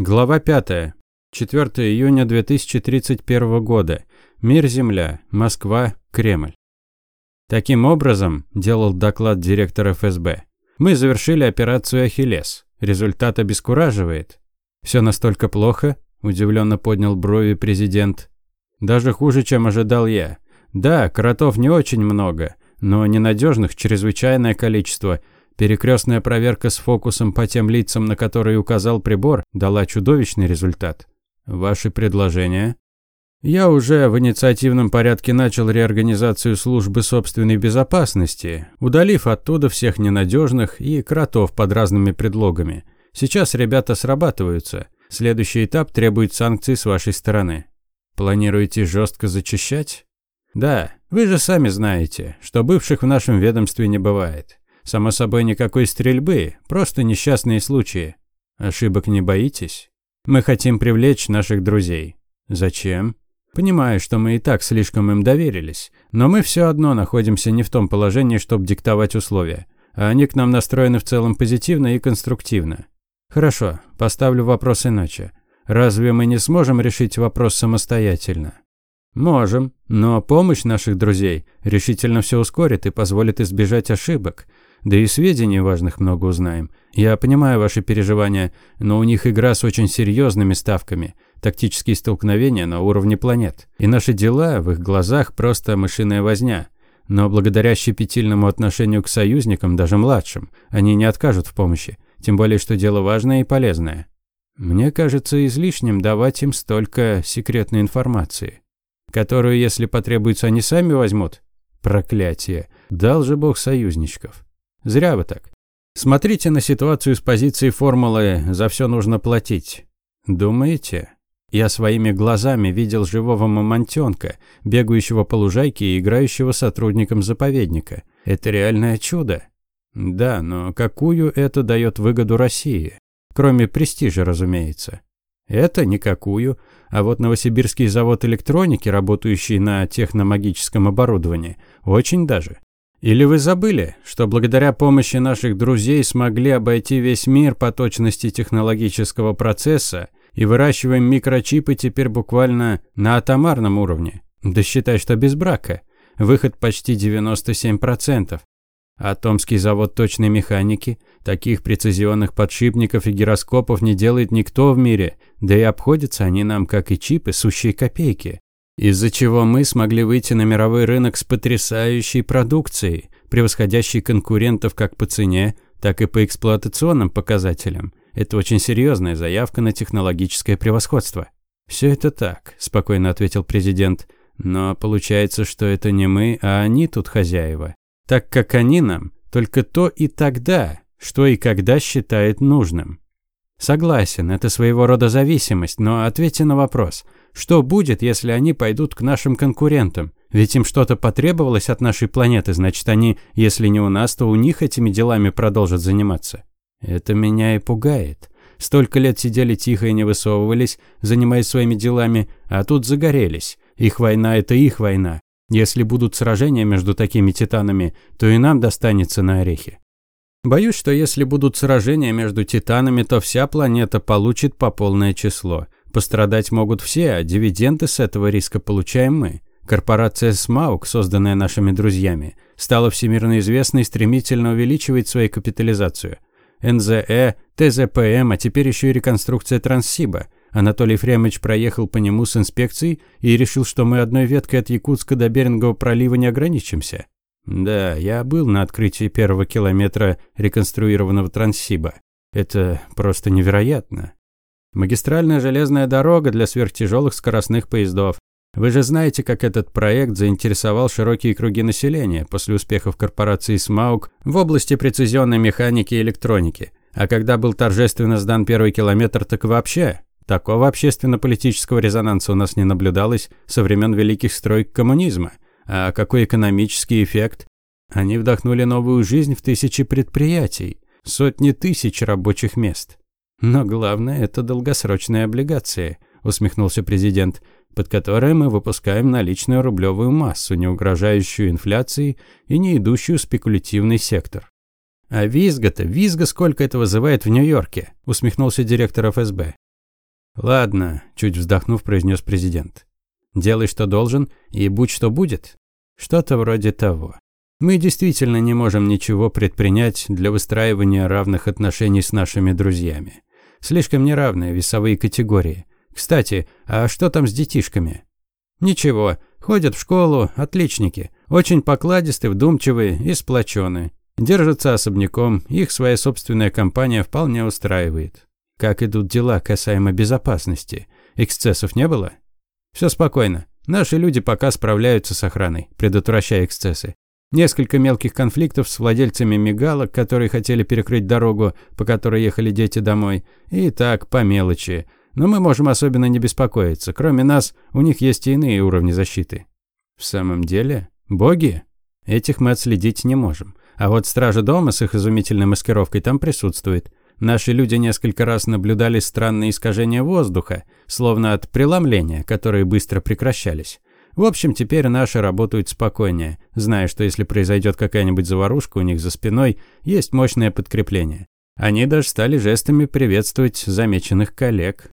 Глава 5. 4 июня 2031 года. Мир-Земля. Москва. Кремль. Таким образом, делал доклад директор ФСБ, мы завершили операцию «Ахиллес». Результат обескураживает. Все настолько плохо? Удивленно поднял брови президент. Даже хуже, чем ожидал я. Да, кротов не очень много, но ненадежных чрезвычайное количество – Перекрестная проверка с фокусом по тем лицам, на которые указал прибор, дала чудовищный результат. Ваши предложения? Я уже в инициативном порядке начал реорганизацию службы собственной безопасности, удалив оттуда всех ненадежных и кротов под разными предлогами. Сейчас ребята срабатываются. Следующий этап требует санкций с вашей стороны. Планируете жестко зачищать? Да, вы же сами знаете, что бывших в нашем ведомстве не бывает. Само собой, никакой стрельбы, просто несчастные случаи. Ошибок не боитесь? Мы хотим привлечь наших друзей. Зачем? Понимаю, что мы и так слишком им доверились, но мы все одно находимся не в том положении, чтобы диктовать условия. А они к нам настроены в целом позитивно и конструктивно. Хорошо, поставлю вопрос иначе. Разве мы не сможем решить вопрос самостоятельно? Можем, но помощь наших друзей решительно все ускорит и позволит избежать ошибок. Да и сведений важных много узнаем. Я понимаю ваши переживания, но у них игра с очень серьезными ставками. Тактические столкновения на уровне планет. И наши дела в их глазах просто мышиная возня. Но благодаря щепетильному отношению к союзникам, даже младшим, они не откажут в помощи. Тем более, что дело важное и полезное. Мне кажется излишним давать им столько секретной информации, которую, если потребуется, они сами возьмут. Проклятие. Дал же бог союзничков. Зря вы так. Смотрите на ситуацию с позиции формулы «за все нужно платить». Думаете? Я своими глазами видел живого мамонтенка, бегающего по лужайке и играющего сотрудником заповедника. Это реальное чудо. Да, но какую это дает выгоду России? Кроме престижа, разумеется. Это никакую. А вот Новосибирский завод электроники, работающий на техномагическом оборудовании, очень даже. Или вы забыли, что благодаря помощи наших друзей смогли обойти весь мир по точности технологического процесса и выращиваем микрочипы теперь буквально на атомарном уровне? Да считай, что без брака. Выход почти 97%. Атомский завод точной механики, таких прецизионных подшипников и гироскопов не делает никто в мире, да и обходятся они нам, как и чипы, сущие копейки из-за чего мы смогли выйти на мировой рынок с потрясающей продукцией, превосходящей конкурентов как по цене, так и по эксплуатационным показателям. Это очень серьезная заявка на технологическое превосходство. «Все это так», – спокойно ответил президент. «Но получается, что это не мы, а они тут хозяева. Так как они нам только то и тогда, что и когда считает нужным». Согласен, это своего рода зависимость, но ответьте на вопрос – что будет, если они пойдут к нашим конкурентам? Ведь им что-то потребовалось от нашей планеты, значит, они, если не у нас, то у них этими делами продолжат заниматься. Это меня и пугает. Столько лет сидели тихо и не высовывались, занимаясь своими делами, а тут загорелись. Их война – это их война. Если будут сражения между такими титанами, то и нам достанется на орехи. Боюсь, что если будут сражения между титанами, то вся планета получит по полное число – Пострадать могут все, а дивиденды с этого риска получаем мы. Корпорация СМАУК, созданная нашими друзьями, стала всемирно известной и стремительно увеличивает свою капитализацию. НЗЭ, ТЗПМ, а теперь еще и реконструкция Транссиба. Анатолий Фремович проехал по нему с инспекцией и решил, что мы одной веткой от Якутска до Берингового пролива не ограничимся. Да, я был на открытии первого километра реконструированного Транссиба. Это просто невероятно. Магистральная железная дорога для сверхтяжелых скоростных поездов. Вы же знаете, как этот проект заинтересовал широкие круги населения после успехов корпорации СМАУК в области прецизионной механики и электроники. А когда был торжественно сдан первый километр, так вообще. Такого общественно-политического резонанса у нас не наблюдалось со времен великих строек коммунизма. А какой экономический эффект? Они вдохнули новую жизнь в тысячи предприятий, сотни тысяч рабочих мест. Но главное – это долгосрочные облигации, усмехнулся президент, под которые мы выпускаем наличную рублевую массу, не угрожающую инфляции и не идущую в спекулятивный сектор. А визга-то, визга сколько это вызывает в Нью-Йорке, усмехнулся директор ФСБ. Ладно, чуть вздохнув, произнес президент. Делай, что должен, и будь что будет. Что-то вроде того. Мы действительно не можем ничего предпринять для выстраивания равных отношений с нашими друзьями. Слишком неравные весовые категории. Кстати, а что там с детишками? Ничего, ходят в школу, отличники. Очень покладисты, вдумчивые и сплоченные. Держатся особняком, их своя собственная компания вполне устраивает. Как идут дела касаемо безопасности? Эксцессов не было? Все спокойно. Наши люди пока справляются с охраной, предотвращая эксцессы. Несколько мелких конфликтов с владельцами мигалок, которые хотели перекрыть дорогу, по которой ехали дети домой. И так, по мелочи. Но мы можем особенно не беспокоиться. Кроме нас, у них есть и иные уровни защиты. В самом деле? Боги? Этих мы отследить не можем. А вот стража дома с их изумительной маскировкой там присутствует. Наши люди несколько раз наблюдали странные искажения воздуха, словно от преломления, которые быстро прекращались. В общем, теперь наши работают спокойнее, зная, что если произойдет какая-нибудь заварушка у них за спиной, есть мощное подкрепление. Они даже стали жестами приветствовать замеченных коллег.